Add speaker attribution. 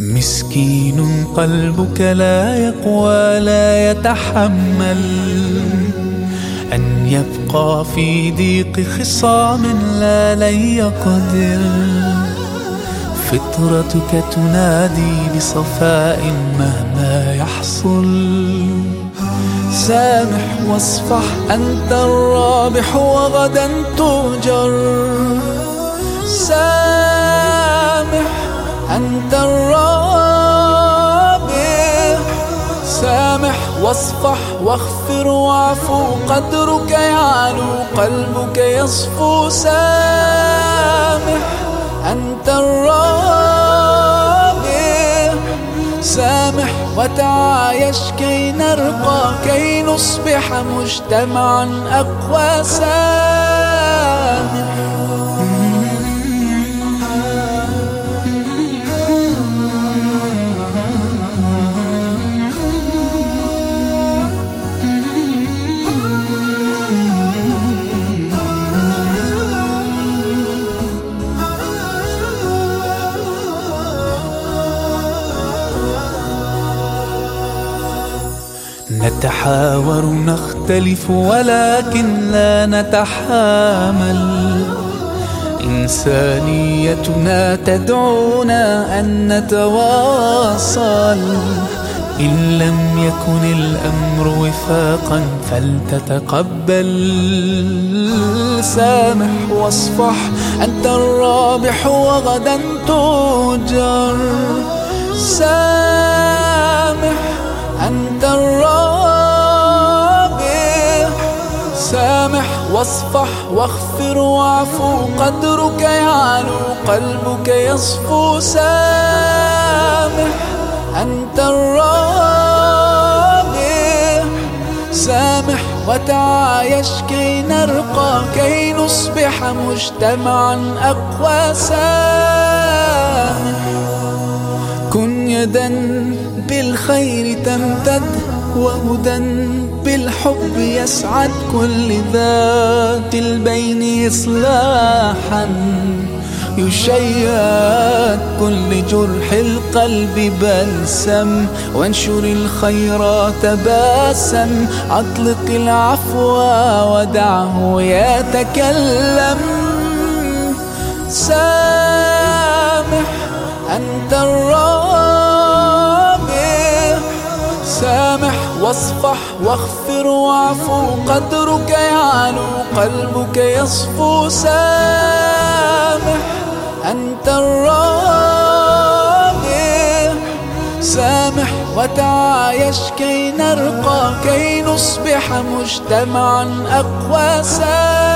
Speaker 1: مسكين قلبك لا يقوى لا يتحمل. أن يبقى في ضيق خصام لا لن يقدر فطرتك تنادي بصفاء مهما يحصل. سامح واصفح أنت الرابح وغدا تؤجر سامح واصفح واغفر واعفو قدرك يعلو قلبك يصفو. سامح أنت الرابح. سامح وتعايش كي نرقى كي نصبح مجتمعا أقوى. سامح. نتحاور نختلف ولكن لا نتحامل. إنسانيتنا تدعونا أن نتواصل. إن لم يكن الأمر وفاقا فلتتقبل. سامح واصفح أنت الرابح وغدا تؤجر. سامح سامح واصفح واغفر واعفو قدرك يعلو قلبك يصفو سامح أنت الرابح. سامح وتعايش كي نرقى كي نصبح مجتمعا أقوى سامح. كن يدا بالخير تمتد وهدى بالحب يسعد كل ذات البين إصلاحا يشيد كل جرح القلب بلسم. وانشر الخيرات باسم أطلق العفو ودعه يتكلم. سامح أنت الرابح واصفح واغفر واعفو قدرك يعلو قلبك يصفو سامح. أنت الرابح سامح وتعايش كي نرقى كي نصبح مجتمعا أقوى سامح.